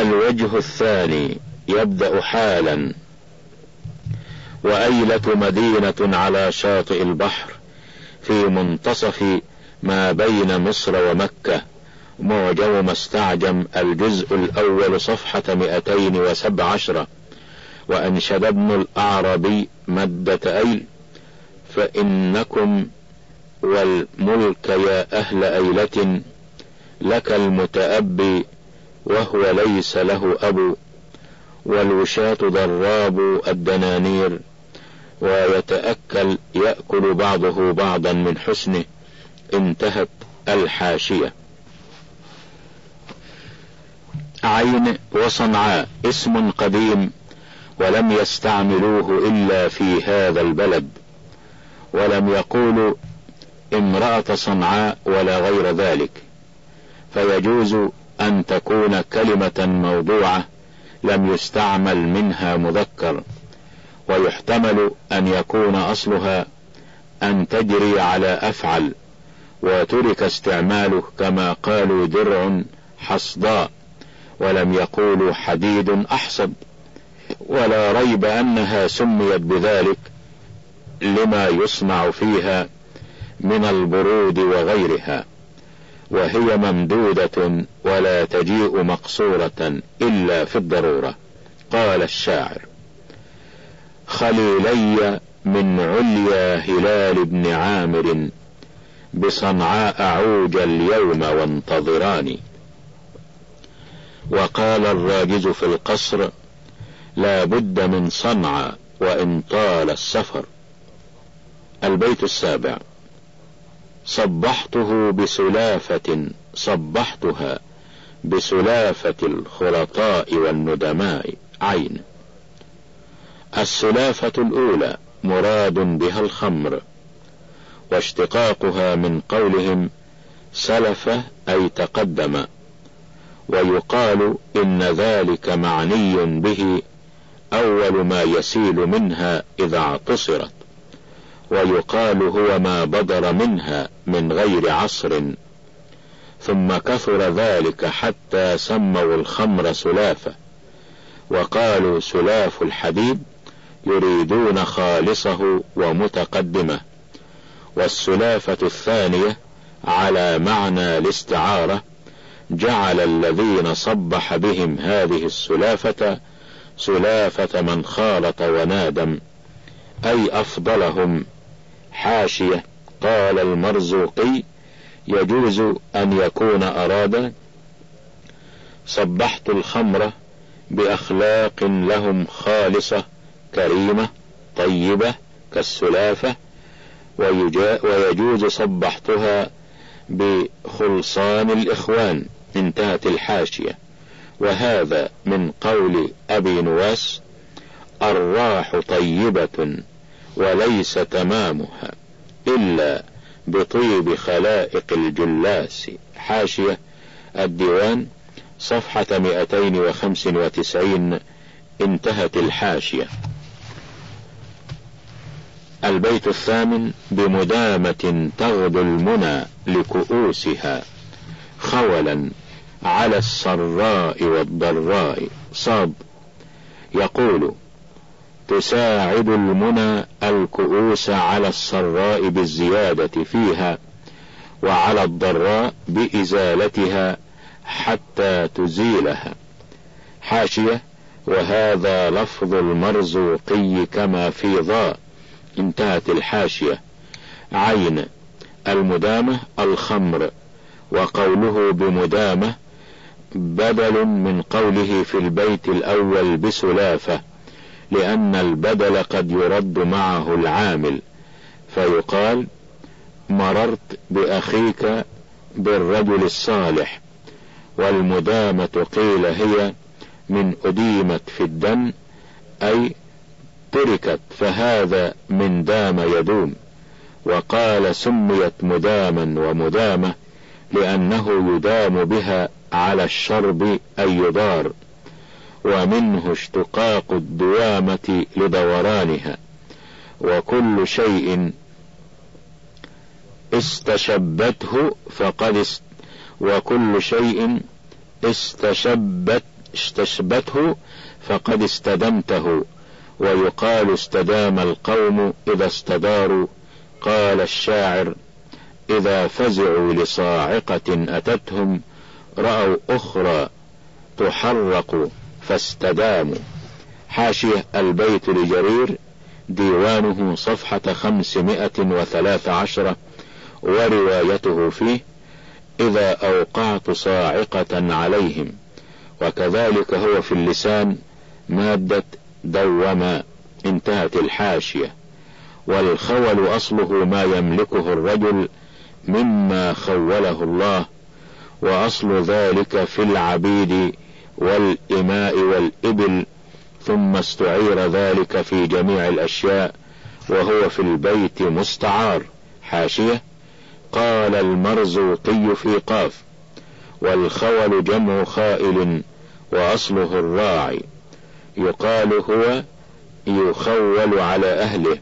الوجه الثاني يبدأ حالا. وأيلة مدينة على شاطئ البحر في منتصف ما بين مصر ومكة. معجم ما استعجم الجزء الأول صفحة مئتين وسبع عشرة وأنشد ابن الأعربي مدة أيل فإنكم والملك يا أهل أيلة لك المتأبي وهو ليس له أبو والوشاة ضراب الدنانير ويتأكل يأكل بعضه بعضا من حسنه. انتهت الحاشية. عين وصنعاء اسم قديم ولم يستعملوه إلا في هذا البلد. ولم يقولوا امرأة صنعاء ولا غير ذلك. فيجوز أن تكون كلمة موضوعة لم يستعمل منها مذكر ويحتمل أن يكون أصلها أن تجري على أفعل وترك استعماله كما قالوا درع حصداء ولم يقولوا حديد أحصد ولا ريب أنها سميت بذلك لما يصنع فيها من البرود وغيرها. وهي ممدودة ولا تجيء مقصورة إلا في الضرورة. قال الشاعر خليلي من عليا هلال بن عامر بصنعاء عوج اليوم وانتظراني. وقال الراجز في القصر لا بد من صنعاء وإن طال السفر. البيت السابع. صبحته بسلافة صبحتها بسلافة الخلطاء والندماء. عين. السلافة الأولى مراد بها الخمر واشتقاقها من قولهم سلف أي تقدم ويقال إن ذلك معني به أول ما يسيل منها إذا اعتصرت. ويقال هو ما بدر منها من غير عصر. ثم كثر ذلك حتى سموا الخمر سلافة. وقالوا سلاف الحديد يريدون خالصه ومتقدمه. والسلافة الثانية على معنى الاستعارة جعل الذين صبح بهم هذه السلافة سلافة من خالط ونادم أي أفضلهم حاشية. قال المرزوقي يجوز أن يكون أراد صبحت الخمر بأخلاق لهم خالصة كريمة طيبة كالسلافة ويجوز صبحتها بخلصان الإخوان انتهت الحاشية. وهذا من قول أبي نواس الراح طيبة. وليس تمامها إلا بطيب خلائق الجلاس. حاشية الديوان صفحة 295 انتهت الحاشية. البيت الثامن بمدامة تغدو المنى لكؤوسها خولا على السراء والضراء. صاب يقول تساعد المنى الكؤوس على السراء بالزيادة فيها وعلى الضراء بإزالتها حتى تزيلها. حاشية وهذا لفظ المرزوقي كما في ضاء. انتهت الحاشية. عين المدامة الخمر وقوله بمدامة بدل من قوله في البيت الأول بسلافة. لأن البدل قد يرد معه العامل. فيقال مررت بأخيك بالرجل الصالح والمدامة قيل هي من أديمت في الدم أي تركت فهذا من دام يدوم. وقال سميت مداما ومدامة لأنه يدام بها على الشرب أي يدار ومنه اشتقاق الدوامة لدورانها وكل شيء استشبته فقد است وكل شيء استشبت استشبته فقد استدمته ويقال استدام القوم إذا استداروا قال الشاعر إذا فزعوا لصاعقة أتتهم رأوا أخرى تحرق. فاستداموا. حاشية البيت لجرير ديوانه صفحة خمسمائة وثلاث عشرة وروايته فيه إذا أوقعت صاعقة عليهم. وكذلك هو في اللسان مادة دوما انتهت الحاشية. والخول أصله ما يملكه الرجل مما خوله الله وأصل ذلك في العبيد والإماء والإبل ثم استعير ذلك في جميع الأشياء وهو في البيت مستعار. حاشية. قال المرزوقي في قاف والخول جمع خائل وأصله الراعي. يقال هو يخول على أهله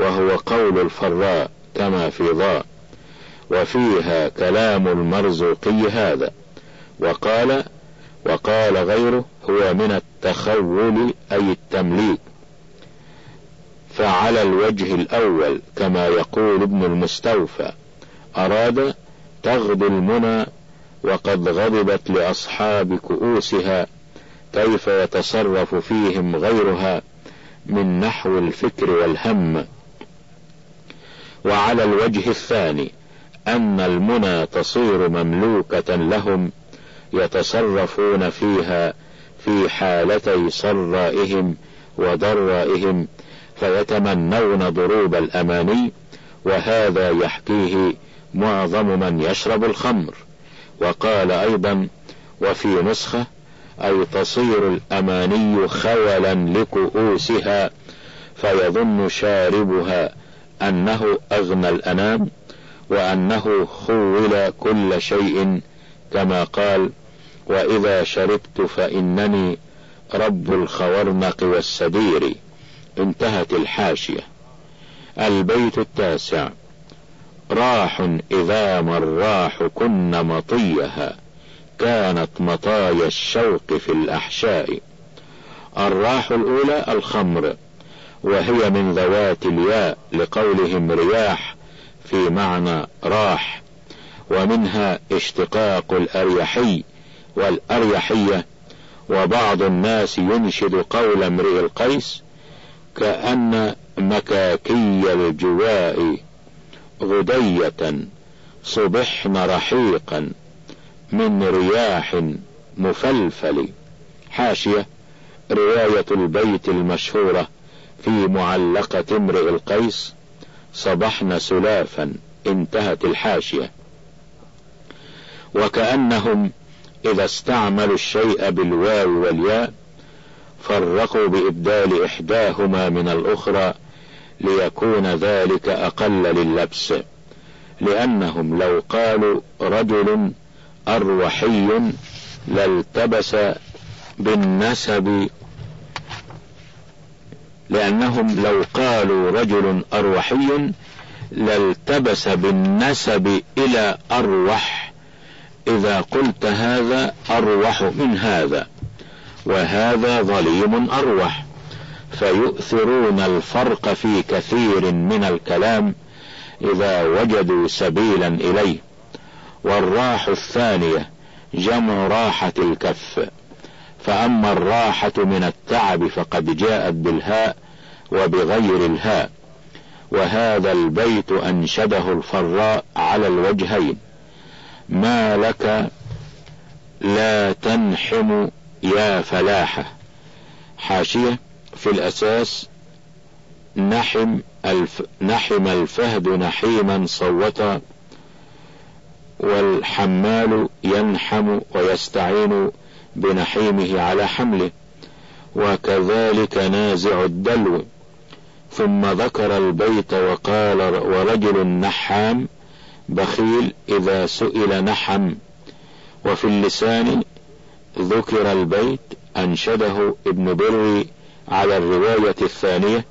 وهو قول الفراء كما في ضاء. وفيها كلام المرزوقي هذا. وقال وقال غيره هو من التخول أي التمليك. فعلى الوجه الأول كما يقول ابن المستوفى أراد تغدو المنى وقد غضبت لأصحاب كؤوسها كيف يتصرف فيهم غيرها من نحو الفكر والهم. وعلى الوجه الثاني أن المنى تصير مملوكة لهم يتصرفون فيها في حالتي صرائهم وضرائهم فيتمنون ضروب الأماني وهذا يحكيه معظم من يشرب الخمر. وقال أيضا وفي نسخة أي تصير الأماني خولا لكؤوسها فيظن شاربها أنه أغنى الأنام وأنه خول كل شيء كما قال وإذا شربت فإنني رب الخورنق والسدير. انتهت الحاشية. البيت التاسع. راح إذا ما الراح كن مطيها. كانت مطايا الشوق في الأحشاء. الراح الأولى الخمر. وهي من ذوات الياء لقولهم رياح في معنى راح. ومنها اشتقاق الأريحي والأريحية وبعض الناس ينشد قول امرئ القيس كأن مكاكي الجواء غدية صبحن رحيقا من رياح مفلفل. حاشية رواية البيت المشهورة في معلقة امرئ القيس صبحن سلافا انتهت الحاشية. وكأنهم إذا استعملوا الشيء بالواو والياء فرقوا بإبدال إحداهما من الأخرى ليكون ذلك أقل للبس لأنهم لو قالوا رجل أروحي لالتبس بالنسب لأنهم لو قالوا رجل أروحي لالتبس بالنسب إلى أروح. إذا قلت هذا أروح من هذا وهذا ظليم أروح. فيؤثرون الفرق في كثير من الكلام إذا وجدوا سبيلا إليه. والراح الثانية جمع راحة الكف. فأما الراحة من التعب فقد جاءت بالهاء وبغير الهاء. وهذا البيت أنشده الفراء على الوجهين. ما لك لا تنحم يا فلاحة. حاشية في الأساس نحم الف نحم الفهد نحيما صوتا والحمال ينحم ويستعين بنحيمه على حمله وكذلك نازع الدلو. ثم ذكر البيت وقال ورجل نحام بخيل إذا سئل نحم وفي اللسان ذكر البيت أنشده ابن بري على الرواية الثانية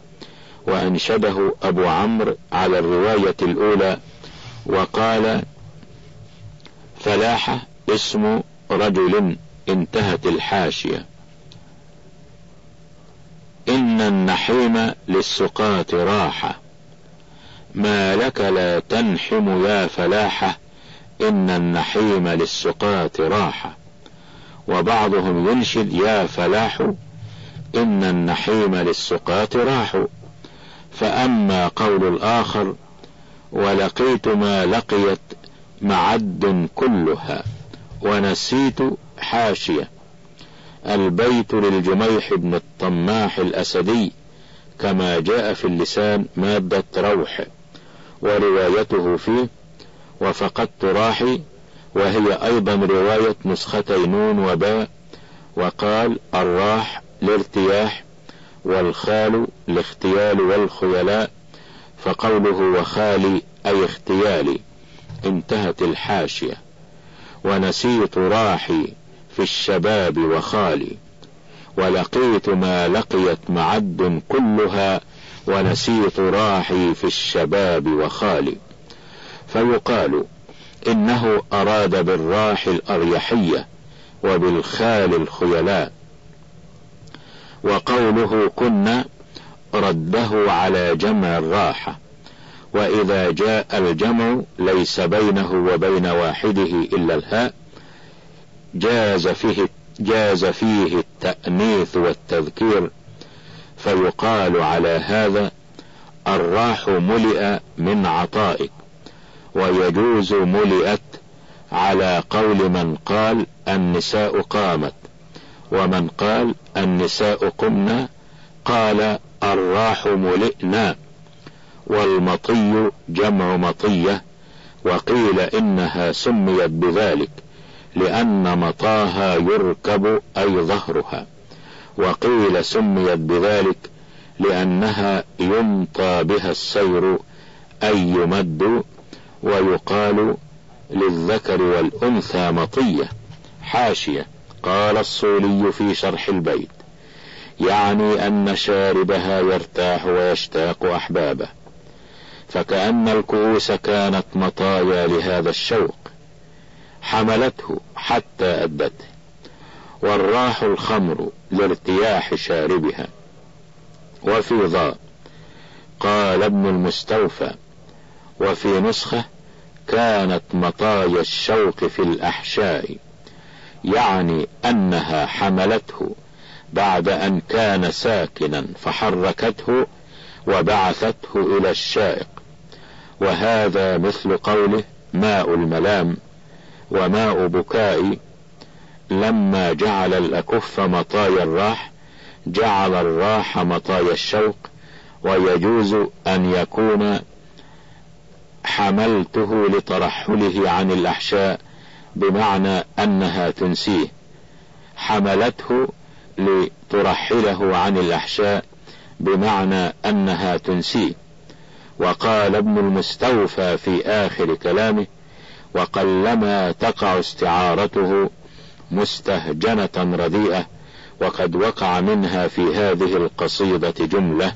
وأنشده أبو عمرو على الرواية الأولى وقال فلاحة اسم رجل انتهت الحاشية. إن النحيم للسقاة راحة. ما لك لا تنحم يا فلاحة إن النحيم للسقاة راحة. وبعضهم ينشد يا فلاح إن النحيم للسقاة راح. فأما قول الآخر ولقيت ما لقيت معد كلها ونسيت حاشية. البيت للجميح بن الطماح الأسدي كما جاء في اللسان مادة روح. وروايته فيه وفقدت راحي وهي أيضا رواية نسختي نون وباء وقال الراح الارتياح والخال الاختيال والخيلاء فقوله وخالي أي اختيالي انتهت الحاشية. ونسيت راحي في الشباب وخالي ولقيت ما لقيت معد كلها ونسيت راحي في الشباب وخالي. فيقال إنه أراد بالراح الأريحية وبالخال الخيلاء. وقوله كنا رده على جمع الراحة وإذا جاء الجمع ليس بينه وبين واحدة إلا الهاء. جاز فيه جاز فيه التأنيث والتذكير. فيقال على هذا الراح ملئ من عطائك ويجوز ملئت على قول من قال النساء قامت ومن قال النساء قمنا قال الراح ملئنا والمطي جمع مطية وقيل إنها سميت بذلك لأن مطاها يركب أي ظهرها وقيل سميت بذلك لأنها يمطى بها السير أي يمد ويقال للذكر والأنثى مطية حاشية. قال الصولي في شرح البيت. يعني أن شاربها يرتاح ويشتاق أحبابه. فكأن الكؤوس كانت مطايا لهذا الشوق. حملته حتى أدته. والراح الخمر لارتياح شاربها. وفي ضاء قال ابن المستوفى وفي نسخة كانت مطايا الشوق في الأحشاء يعني أنها حملته بعد أن كان ساكنا فحركته وبعثته إلى الشائق. وهذا مثل قوله ماء الملام وماء بكائي لما جعل الأكف مطايا الراح جعل الراح مطايا الشوق ويجوز أن يكون حملته لترحله عن الأحشاء بمعنى أنها تنسيه. حملته لترحله عن الأحشاء بمعنى أنها تنسيه. وقال ابن المستوفى في آخر كلامه وقلما تقع استعارته مستهجنة رديئة وقد وقع منها في هذه القصيدة جملة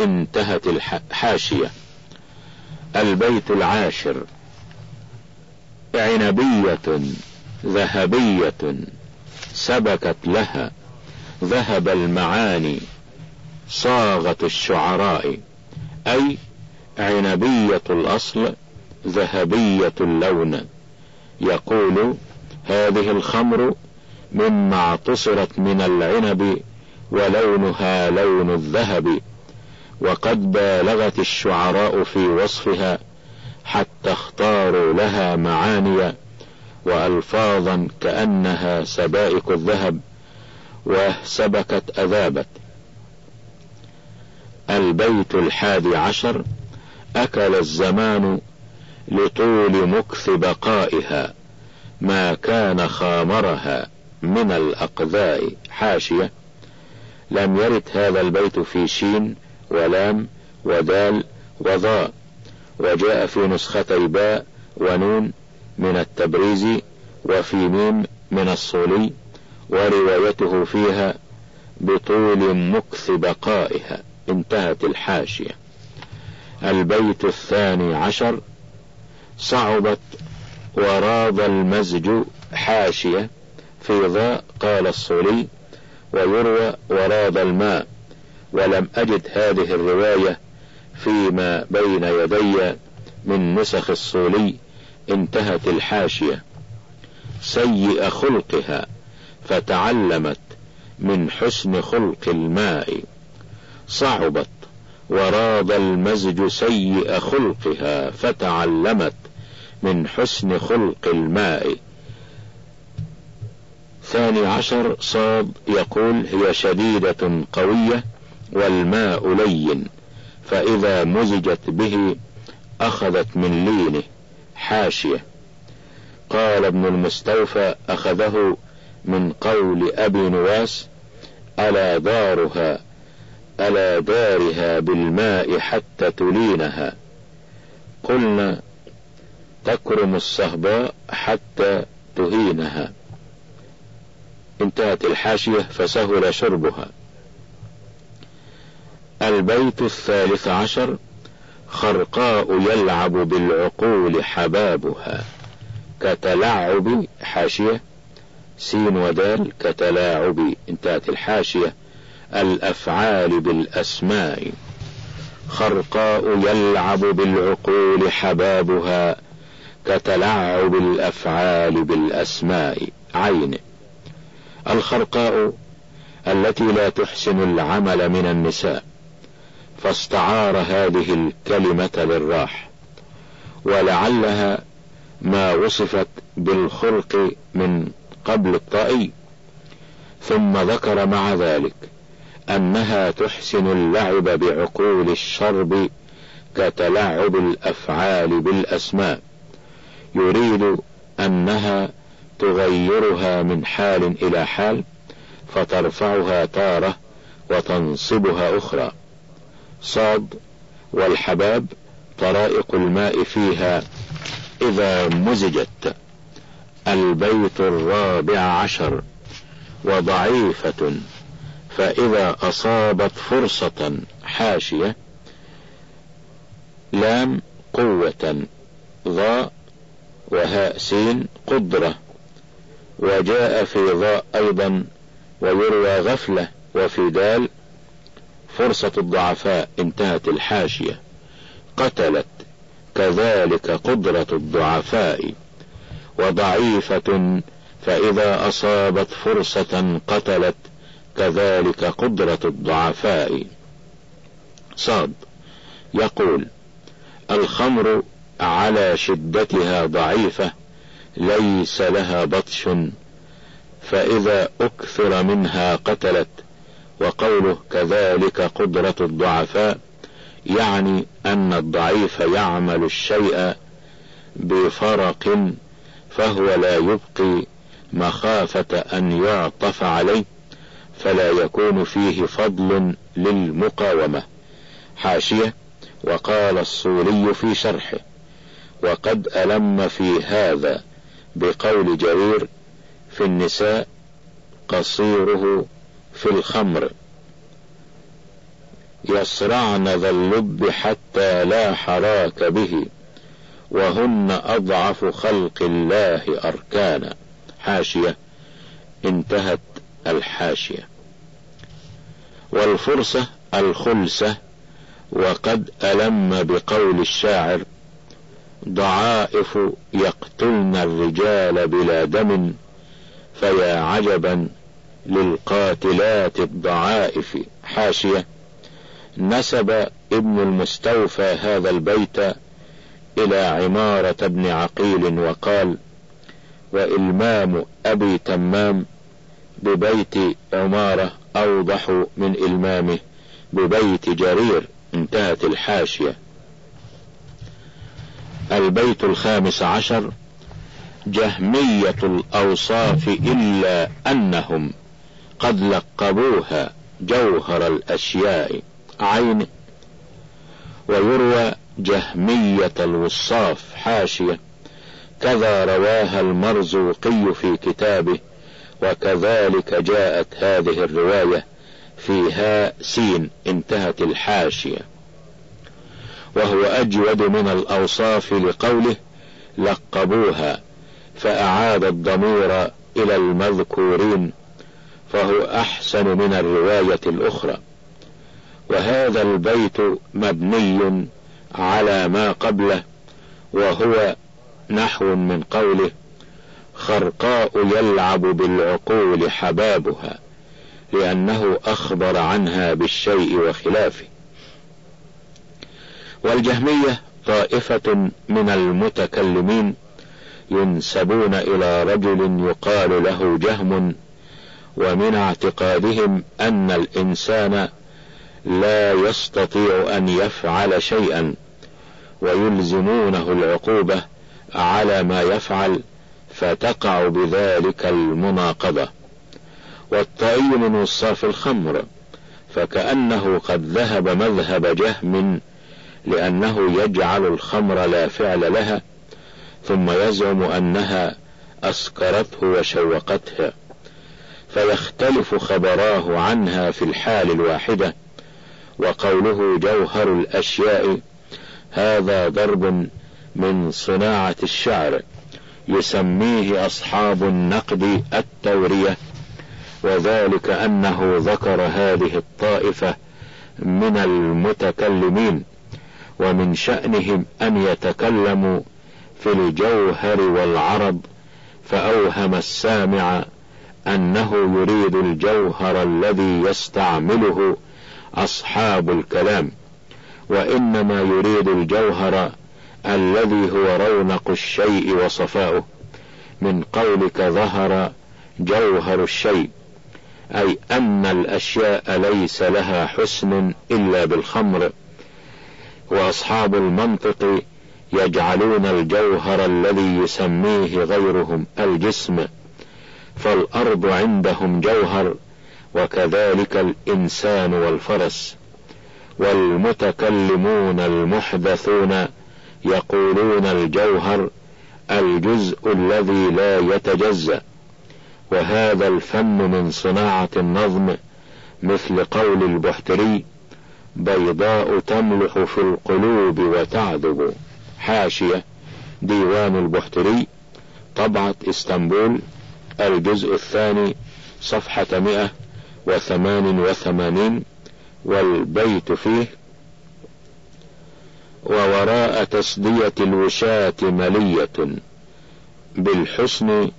انتهت الحاشية البيت العاشر. عنبية ذهبية سبكت لها ذهب المعاني صاغة الشعراء. أي عنبية الأصل ذهبية اللون. يقول هذه الخمر مما اعتصرت من العنب ولونها لون الذهب وقد بالغت الشعراء في وصفها حتى اختاروا لها معاني وألفاظا كأنها سبائك الذهب وسبكت أذابت. البيت الحادي عشر أكل الزمان لطول مكث بقائها. ما كان خامرها من الأقذاء حاشية لم يرد هذا البيت في شين ولام ودال وضاء وجاء في نسختي باء ونون من التبريز وفي ميم من الصولي وروايته فيها بطول مكث بقائها انتهت الحاشية. البيت الثاني عشر صعبت وراض المزج حاشية في ضاء قال الصولي ويروى وراد الماء ولم أجد هذه الرواية فيما بين يدي من نسخ الصولي انتهت الحاشية. سيء خلقها فتعلمت من حسن خلق الماء. صعبت وراد المزج سيء خلقها فتعلمت من حسن خلق الماء. ثاني عشر صاد يقول هي شديدة قوية والماء لين فإذا مزجت به أخذت من لينه حاشية. قال ابن المستوفى أخذه من قول أبي نواس ألا دارها ألا دارها بالماء حتى تلينها. قلنا تكرم الصهباء حتى تهينها. انتهت الحاشية فسهل شربها. البيت الثالث عشر خرقاء يلعب بالعقول حبابها. كتلعب حاشية. سين ودال كتلاعب. انتهت الحاشية. الأفعال بالأسماء. خرقاء يلعب بالعقول حبابها. كتلعب الأفعال بالأسماء. عين. الخرقاء التي لا تحسن العمل من النساء. فاستعار هذه الكلمة للراح ولعلها ما وصفت بالخلق من قبل الطائي. ثم ذكر مع ذلك أنها تحسن اللعب بعقول الشرب كتلعب الأفعال بالأسماء. يريد أنها تغيرها من حال إلى حال فترفعها تارة وتنصبها أخرى. صاد والحباب طرائق الماء فيها إذا مزجت. البيت الرابع عشر وضعيفة فإذا أصابت فرصة حاشية لام قوة ضاء وهاء سين قدرة وجاء في ضاء أيضا ويروى غفلة وفي دال فرصة الضعفاء انتهت الحاشية قتلت كذلك قدرة الضعفاء وضعيفة فإذا أصابت فرصة قتلت كذلك قدرة الضعفاء. صاد يقول الخمر على شدتها ضعيفة ليس لها بطش فإذا أكثر منها قتلت وقوله كذلك قدرة الضعفاء يعني أن الضعيف يعمل الشيء بفرق فهو لا يبقي مخافة أن يعطف عليه فلا يكون فيه فضل للمقاومة. حاشية وقال الصولي في شرحه. وقد ألم في هذا بقول جرير في النساء قصيره في الخمر. يصرعن ذا اللب حتى لا حراك به وهن أضعف خلق الله أركانا. حاشية. انتهت الحاشية. والفرصة الخلسة وقد ألم بقول الشاعر ضعائف يقتلن الرجال بلا دم فيا عجبا للقاتلات الضعائف. حاشية. نسب ابن المستوفى هذا البيت إلى عمارة ابن عقيل وقال وإلمام أبي تمام ببيت عمارة أوضح من إلمامه ببيت جرير. انتهت الحاشية. البيت الخامس عشر جهمية الأوصاف إلا أنهم قد لقبوها جوهر الأشياء عين ويروى جهمية الوصاف حاشية كذا رواها المرزوقي في كتابه وكذلك جاءت هذه الرواية فيها سين انتهت الحاشية. وهو أجود من الأوصاف لقوله لقبوها فأعاد الضمير إلى المذكورين فهو أحسن من الرواية الأخرى. وهذا البيت مبني على ما قبله وهو نحو من قوله خرقاء يلعب بالعقول حبابها لأنه أخبر عنها بالشيء وخلافه. والجهمية طائفة من المتكلمين ينسبون إلى رجل يقال له جهم ومن اعتقادهم أن الإنسان لا يستطيع أن يفعل شيئا ويلزمونه العقوبة على ما يفعل فتقع بذلك المناقضة. والطائي من وصاف الخمر فكأنه قد ذهب مذهب جهم لأنه يجعل الخمر لا فعل لها ثم يزعم أنها أسكرته وشوقتها فيختلف خبراه عنها في الحال الواحدة وقوله جوهر الأشياء هذا ضرب من صناعة الشعر يسميه أصحاب النقد التورية وذلك أنه ذكر هذه الطائفة من المتكلمين. ومن شأنهم أن يتكلموا في الجوهر والعرض فأوهم السامع أنه يريد الجوهر الذي يستعمله أصحاب الكلام وإنما يريد الجوهر الذي هو رونق الشيء وصفاؤه. من قولك ظهر جوهر الشيء أي أن الأشياء ليس لها حسن إلا بالخمر. وأصحاب المنطق يجعلون الجوهر الذي يسميه غيرهم الجسم فالأرض عندهم جوهر وكذلك الإنسان والفرس. والمتكلمون المحدثون يقولون الجوهر الجزء الذي لا يتجزأ. وهذا الفن من صناعة النظم مثل قول البحتري بيضاء تملح في القلوب وتعذب. حاشية ديوان البحتري طبعة إسطنبول الجزء الثاني صفحة مئة وثمان وثمانين والبيت فيه ووراء تسدية الوشاة ملية. بالحسن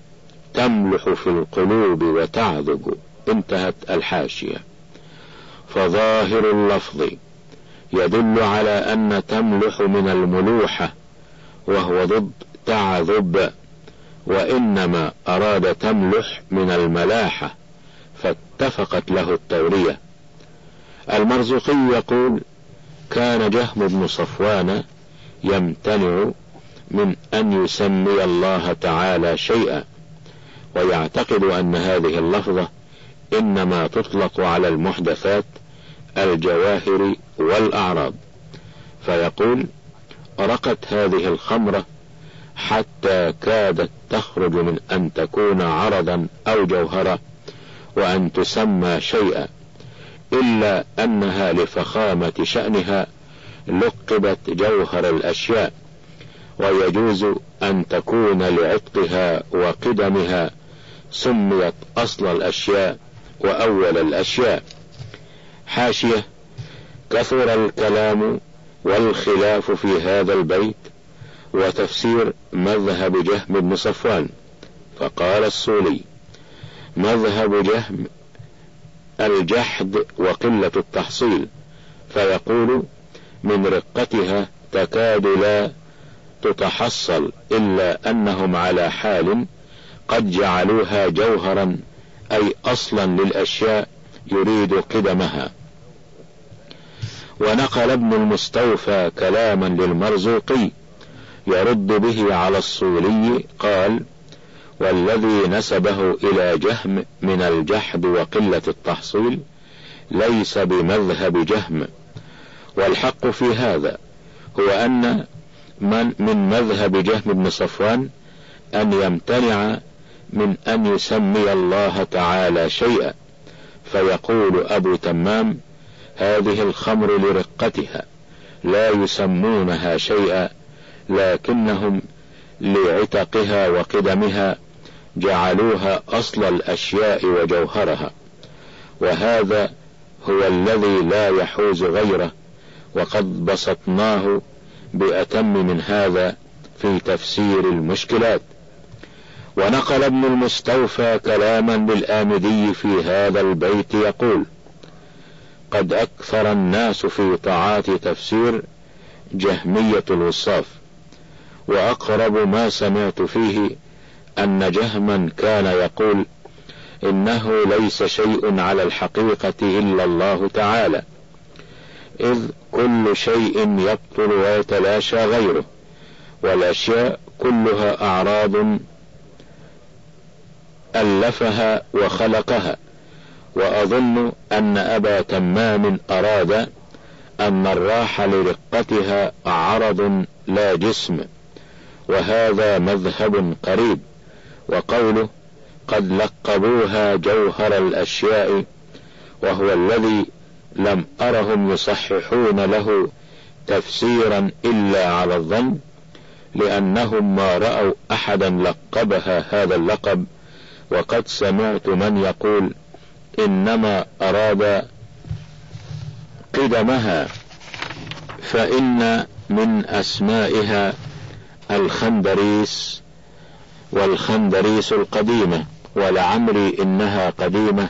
تملح في القلوب وتعذب. انتهت الحاشية. فظاهر اللفظ يدل على أن تملح من الملوحة وهو ضد تعذب وإنما أراد تملح من الملاحة فاتفقت له التورية. المرزقي يقول كان جهم بن صفوان يمتنع من أن يسمي الله تعالى شيئا ويعتقد أن هذه اللفظة إنما تطلق على المحدثات الجواهر والأعراض. فيقول رقت هذه الخمرة حتى كادت تخرج من أن تكون عرضا أو جوهرا وأن تسمى شيئا إلا أنها لفخامة شأنها لقبت جوهر الأشياء ويجوز أن تكون لعتقها وقدمها سميت أصل الأشياء وأول الأشياء. حاشية. كثر الكلام والخلاف في هذا البيت وتفسير مذهب جهم بن صفوان. فقال السولي مذهب جهم الجحد وقلة التحصيل. فيقول من رقتها تكاد لا تتحصل إلا أنهم على حال قد جعلوها جوهرا أي أصلا للأشياء يريد قدمها. ونقل ابن المستوفى كلاما للمرزوقي يرد به على الصولي قال والذي نسبه إلى جهم من الجحد وقلة التحصيل ليس بمذهب جهم. والحق في هذا هو أن من من مذهب جهم بن صفوان أن يمتنع من أن يسمي الله تعالى شيئا. فيقول أبو تمام هذه الخمر لرقتها لا يسمونها شيئا لكنهم لعتقها وقدمها جعلوها أصل الأشياء وجوهرها. وهذا هو الذي لا يحوز غيره وقد بسطناه بأتم من هذا في تفسير المشكلات. ونقل ابن المستوفى كلاما للآمدي في هذا البيت يقول قد أكثر الناس في طاعات تفسير جهمية الوصاف وأقرب ما سمعت فيه أن جهما كان يقول إنه ليس شيء على الحقيقة إلا الله تعالى إذ كل شيء يبطل ويتلاشى غيره والأشياء كلها أعراض ألفها وخلقها وأظن أن أبا تمام أراد أن الراح لرقتها عرض لا جسم وهذا مذهب قريب وقوله قد لقبوها جوهر الأشياء وهو الذي لم أرهم يصححون له تفسيرا إلا على الظن لأنهم ما رأوا أحدا لقبها هذا اللقب وقد سمعت من يقول إنما أراد قدمها فإن من أسمائها الخندريس والخندريس القديمة ولعمري إنها قديمة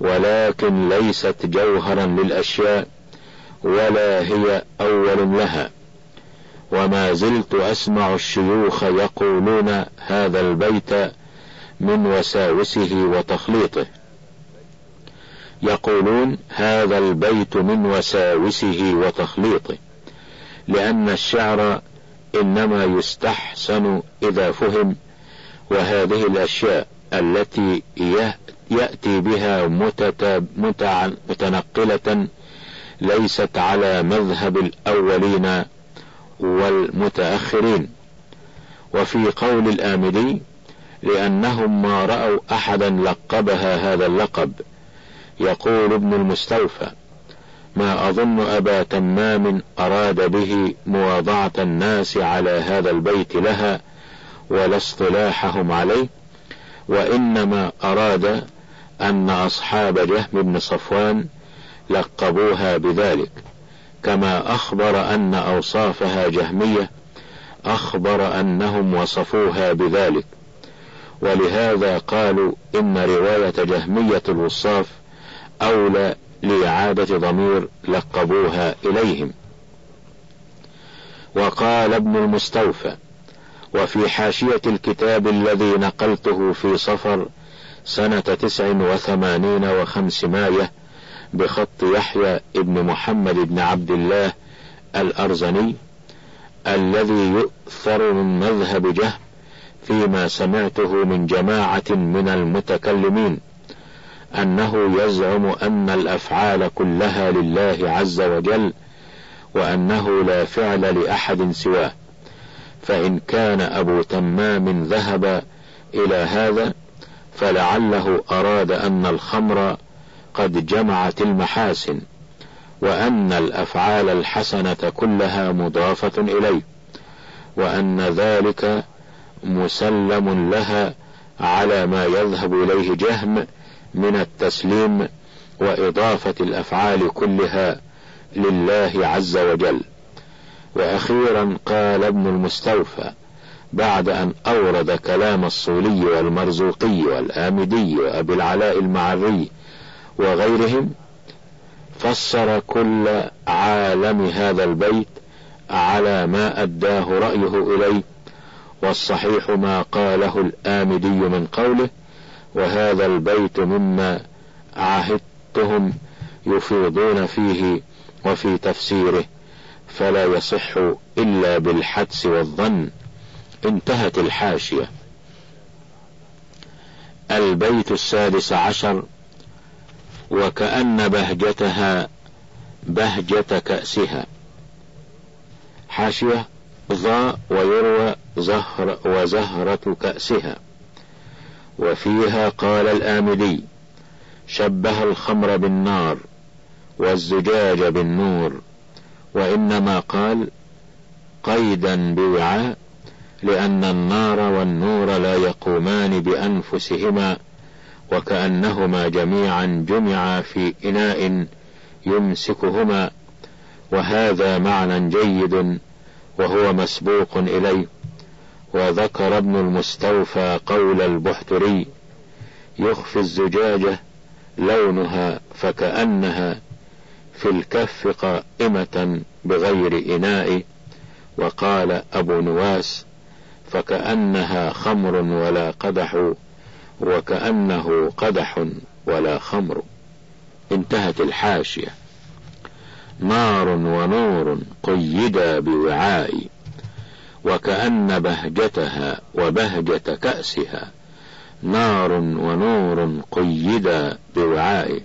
ولكن ليست جوهرا للأشياء ولا هي أول لها. وما زلت أسمع الشيوخ يقولون هذا البيت من وساوسه وتخليطه. يقولون هذا البيت من وساوسه وتخليطه لأن الشعر إنما يستحسن إذا فهم وهذه الأشياء التي يأتي بها متنقلة ليست على مذهب الأولين والمتأخرين. وفي قول الآمدي لأنهم ما رأوا أحدا لقبها هذا اللقب. يقول ابن المستوفى ما أظن أبا تمام أراد به مواضعة الناس على هذا البيت لها ولا اصطلاحهم عليه وإنما أراد أن أصحاب جهم بن صفوان لقبوها بذلك. كما أخبر أن أوصافها جهمية أخبر أنهم وصفوها بذلك. ولهذا قالوا إن رواية جهمية الوصاف أولى لإعادة ضمير لقبوها إليهم. وقال ابن المستوفى وفي حاشية الكتاب الذي نقلته في صفر سنة تسع وثمانين وخمسمائة بخط يحيى ابن محمد بن عبد الله الأرزني الذي يؤثر من مذهب جهم فيما سمعته من جماعة من المتكلمين أنه يزعم أن الأفعال كلها لله عز وجل وأنه لا فعل لأحد سواه. فإن كان أبو تمام ذهب إلى هذا فلعله أراد أن الخمر قد جمعت المحاسن وأن الأفعال الحسنة كلها مضافة إليه وأن ذلك مسلم لها على ما يذهب إليه جهم من التسليم وإضافة الأفعال كلها لله عز وجل. وأخيرا قال ابن المستوفى بعد أن أورد كلام الصولي والمرزوقي والآمدي وأبي العلاء المعري وغيرهم فسر كل عالم هذا البيت على ما أداه رأيه إليه والصحيح ما قاله الآمدي من قوله وهذا البيت مما عهدتهم يفيضون فيه وفي تفسيره فلا يصح إلا بالحدس والظن. انتهت الحاشية. البيت السادس عشر. وكأن بهجتها بهجة كأسها. حاشية ظا ويروى زهر وزهرة كأسها. وفيها قال الآمدي شبه الخمر بالنار والزجاج بالنور. وإنما قال قيدا بوعاء لأن النار والنور لا يقومان بأنفسهما وكأنهما جميعا جمعا في إناء يمسكهما. وهذا معنى جيد وهو مسبوق إليه. وذكر ابن المستوفى قول البحتري يخفي الزجاجة لونها فكأنها في الكف قائمة بغير إناء. وقال أبو نواس فكأنها خمر ولا قدح وكأنه قدح ولا خمر. انتهت الحاشية. نار ونور قيدا بوعاء. وكأن بهجتها وبهجة كأسها نار ونور قيدا بوعاء.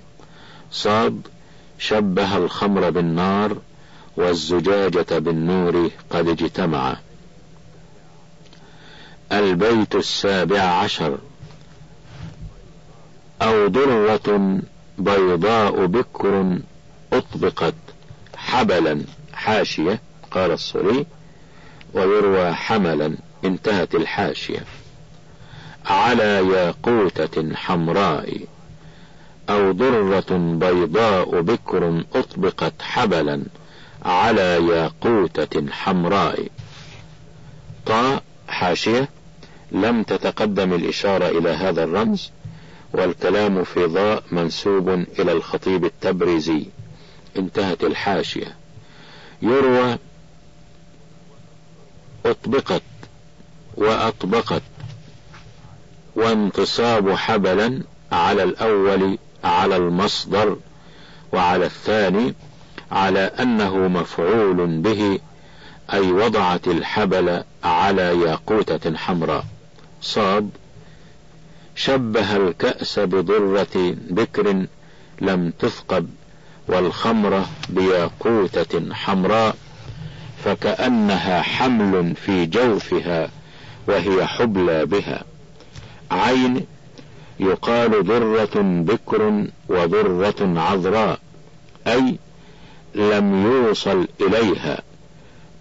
صاد شبه الخمر بالنار والزجاجة بالنور قد اجتمعا البيت السابع عشر. أو ضرة بيضاء بكر أطبقت حبلا حاشية قال الصري ويروى حملا انتهت الحاشية. على ياقوتة حمراء أو ضرة بيضاء بكر أطبقت حبلا على ياقوتة حمراء. طاء حاشية لم تتقدم الإشارة إلى هذا الرمز والكلام في ضاء منسوب إلى الخطيب التبريزي. انتهت الحاشية. يروى أطبقت وأطبقت وانتصاب حبلا على الأول على المصدر وعلى الثاني على أنه مفعول به أي وضعت الحبل على ياقوتة حمراء. صاد شبه الكأس بضرة بكر لم تثقب والخمر بياقوتة حمراء. فكأنها حمل في جوفها وهي حبلى بها. عين يقال ضرة بكر وضرة عذراء أي لم يوصل إليها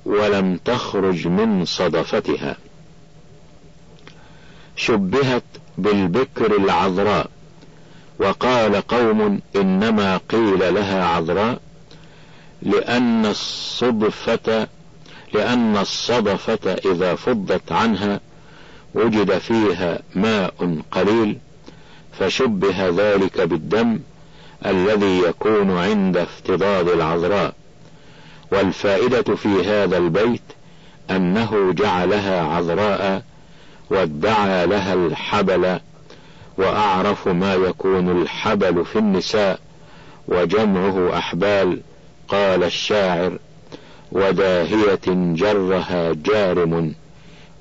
ولم تخرج من صدفتها. شبهت بالبكر العذراء وقال قوم إنما قيل لها عذراء لأن الصدفة لأن الصدفة إذا فضت عنها وجد فيها ماء قليل فشبه ذلك بالدم الذي يكون عند افتضاد العذراء. والفائدة في هذا البيت أنه جعلها عذراء وادعى لها الحبل وأعرف ما يكون الحبل في النساء وجمعه أحبال قال الشاعر وداهية جرها جارم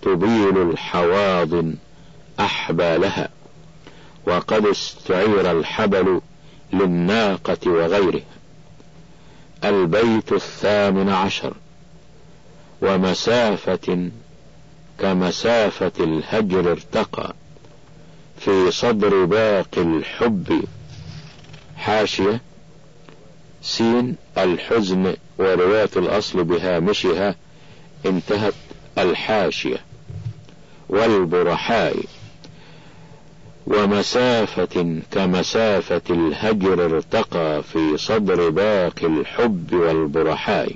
تبيل الحواضن أحبالها وقد استعير الحبل للناقة وغيره البيت الثامن عشر ومسافة كمسافة الهجر ارتقى في صدر باقي الحب حاشية سين الحزن ورواية الأصل بهامشها انتهت الحاشية والبرحاء ومسافة كمسافة الهجر ارتقى في صدر باقي الحب والبرحاء.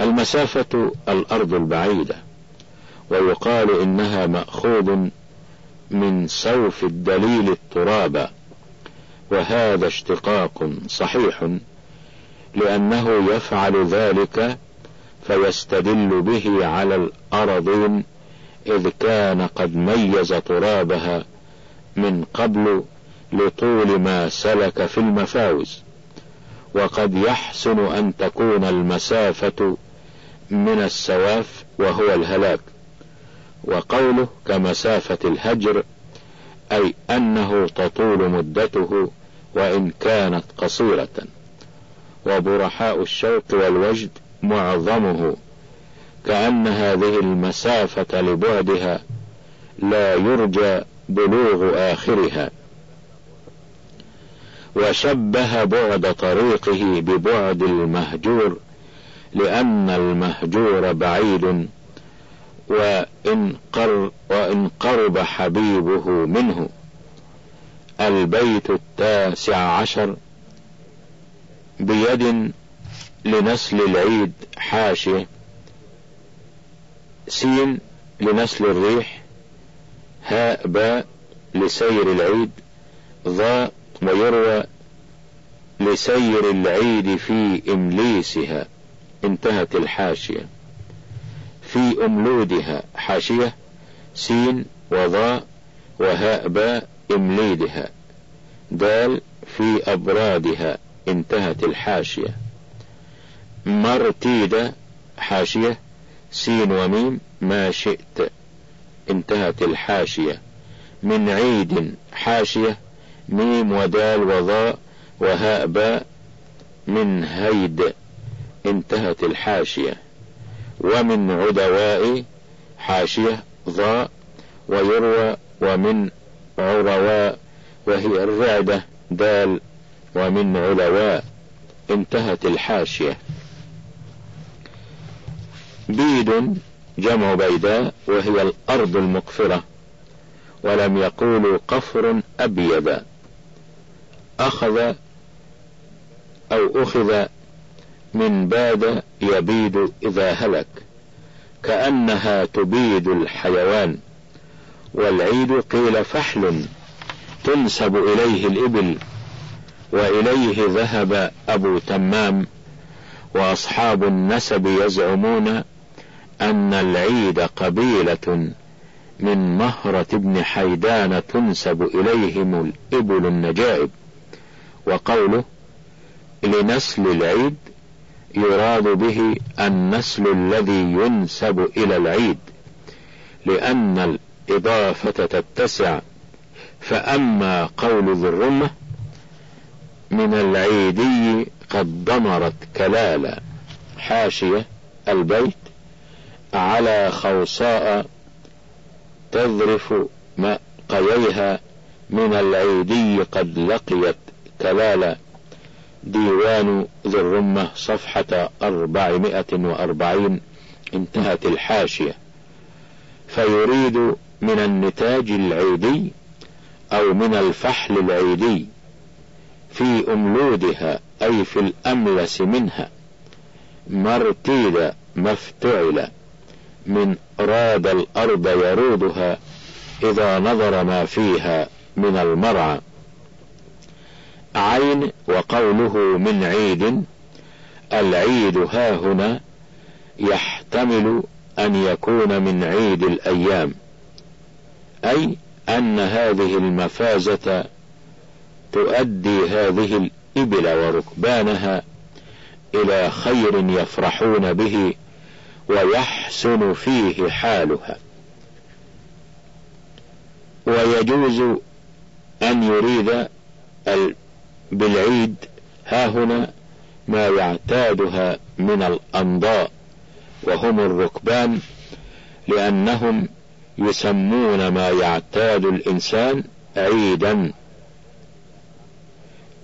المسافة الأرض البعيدة ويقال إنها مأخوذ من سوف الدليل التراب وهذا اشتقاق صحيح لأنه يفعل ذلك فيستدل به على الأرضين إذ كان قد ميز ترابها من قبل لطول ما سلك في المفاوز. وقد يحسن أن تكون المسافة من السواف وهو الهلاك. وقوله كمسافة الهجر أي أنه تطول مدته وإن كانت قصيرة. وبرحاء الشوق والوجد معظمه. كأن هذه المسافة لبعدها لا يرجى بلوغ آخرها. وشبه بعد طريقه ببعد المهجور لأن المهجور بعيد. وإن, قر وإن قرب حبيبه منه. البيت التاسع عشر بيد لنسل العيد حاشية سين لنسل الريح هاء باء لسير العيد ضاء ويروى لسير العيد في إمليسها انتهت الحاشية. في أملودها حاشية سين وضاء وهاء باء إمليدها دال في أبرادها انتهت الحاشية. مرتيدة حاشية سين وميم ما شئت انتهت الحاشية. من عيد حاشية ميم ودال وضاء وهاء باء من هيد انتهت الحاشية. ومن عدواء حاشية ضاء ويروى ومن عرواء وهي الرعدة دال ومن علواء. انتهت الحاشية. بيد جمع بيداء وهي الأرض المقفرة. ولم يقولوا قفر أبيض. أخذ أو أخذ من باد يبيد إذا هلك. كأنها تبيد الحيوان. والعيد قيل فحل تنسب إليه الإبل وإليه ذهب أبو تمام وأصحاب النسب يزعمون أن العيد قبيلة من مهرة بن حيدان تنسب إليهم الإبل النجائب وقوله لنسل العيد يراد به النسل الذي ينسب إلى العيد لأن الإضافة تتسع. فأما قول ذي الرمة من العيدي قد ضمرت كلالة حاشية البيت على خوصاء تذرف قييها من العيدي قد لقيت كلالة ديوان ذي الرمة صفحة أربعمائة وأربعين انتهت الحاشية. فيريد من النتاج العيدي أو من الفحل العيدي في أملودها أي في الأملس منها. مرتيد مفتعل من راد الأرض يرودها إذا نظر ما فيها من المرعى. عين وقوله من عيد العيد ها هنا يحتمل أن يكون من عيد الأيام. أي أن هذه المفازة تؤدي هذه الإبل وركبانها إلى خير يفرحون به ويحسن فيه حالها. ويجوز أن يريد بالعيد ها هنا ما يعتادها من الأنضاء وهم الركبان لأنهم يسمون ما يعتاد الإنسان عيدا.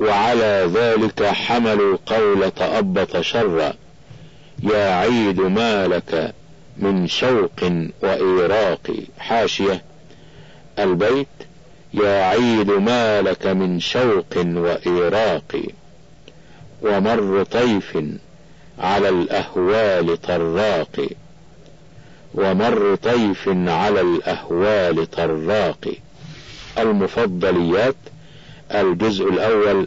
وعلى ذلك حملوا قولة أبط شرا يا عيد ما لك من شوق وإيراق حاشية. البيت يا عيد ما لك من شوق وإيراق. ومر طيف على الأهوال طراق. ومر طيف على الأهوال طراق. المفضليات الجزء الأول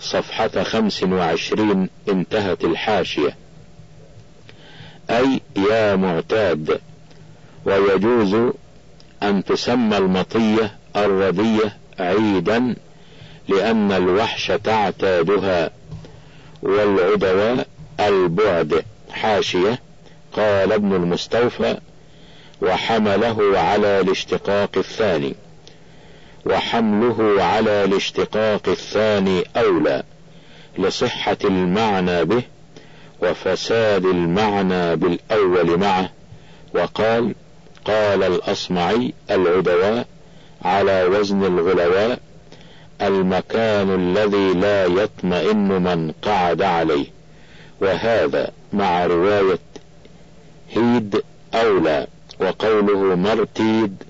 صفحة خمس وعشرين انتهت الحاشية. أي يا معتاد ويجوز أن تسمى المطية الردية عيدا لأن الوحش تعتادها والعدواء البعد. حاشية قال ابن المستوفى وحمله على الاشتقاق الثاني وحمله على الاشتقاق الثاني أولى لصحة المعنى به وفساد المعنى بالأول معه وقال قال الأصمعي العدواء على وزن الغلواء المكان الذي لا يطمئن من قعد عليه وهذا مع رواية هيد أولى وقوله مرتيد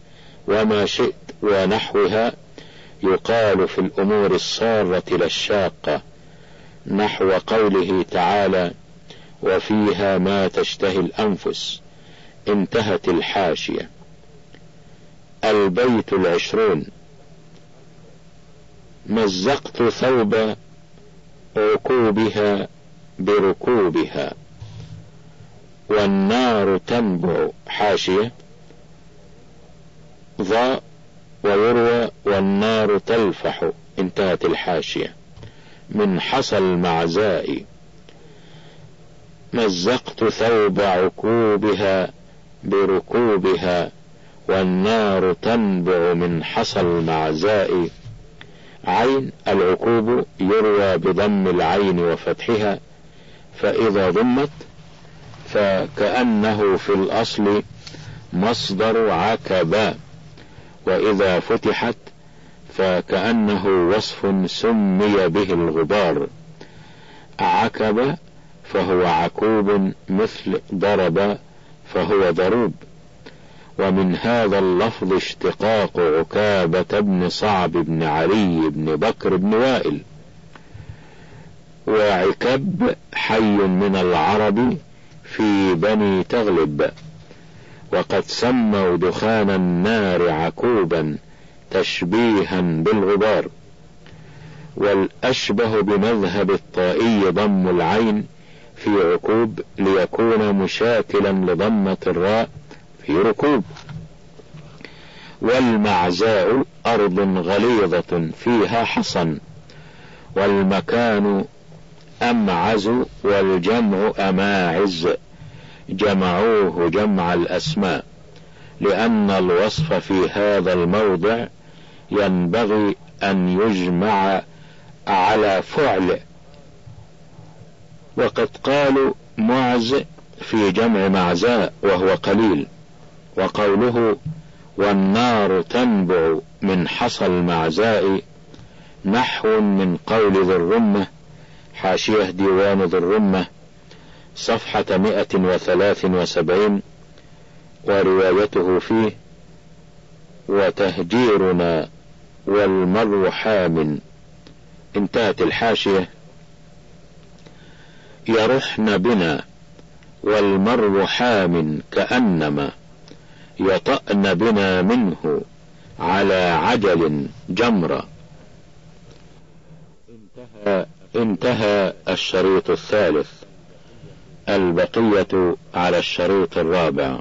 وما شئت ونحوها يقال في الأمور الصارة للشاقة نحو قوله تعالى وفيها ما تشتهي الأنفس انتهت الحاشية. البيت العشرون. مزقت ثوب عقوبها بركوبها. والنار تنبع. حاشية. ضاء ويروى والنار تلفح. انتهت الحاشية. من حصى المعزاء مزقت ثوب عكوبها بركوبها والنار تنبع من حصى المعزاء عين العكوب يروى بضم العين وفتحها. فإذا ضمت فكأنه في الأصل مصدر عكبا وإذا فتحت فكأنه وصف سمي به الغبار. عكب فهو عكوب مثل ضرب فهو ضروب. ومن هذا اللفظ اشتقاق عكابة بن صعب بن علي بن بكر بن وائل. وعكب حي من العرب في بني تغلب وقد سموا دخان النار عكوبا تشبيها بالغبار. والأشبه بمذهب الطائي ضم العين في عكوب ليكون مشاكلا لضمة الراء في ركوب. والمعزاء أرض غليظة فيها حصن والمكان أمعز والجمع أماعز جمعوه جمع الأسماء لأن الوصف في هذا الموضع ينبغي أن يجمع على فعل. وقد قالوا معز في جمع معزاء وهو قليل وقوله والنار تنبع من حصى المعزاء نحو من قول ذي الرمة حاشية ديوان ذي الرمة صفحة مئة وثلاث وسبعين وروايته فيه وتهجيرنا والمر حام انتهت الحاشية. يرحن بنا والمر حام كأنما يطأن بنا منه على عجل جمرة. انتهى, انتهى الشريط الثالث البقية على الشريط الرابع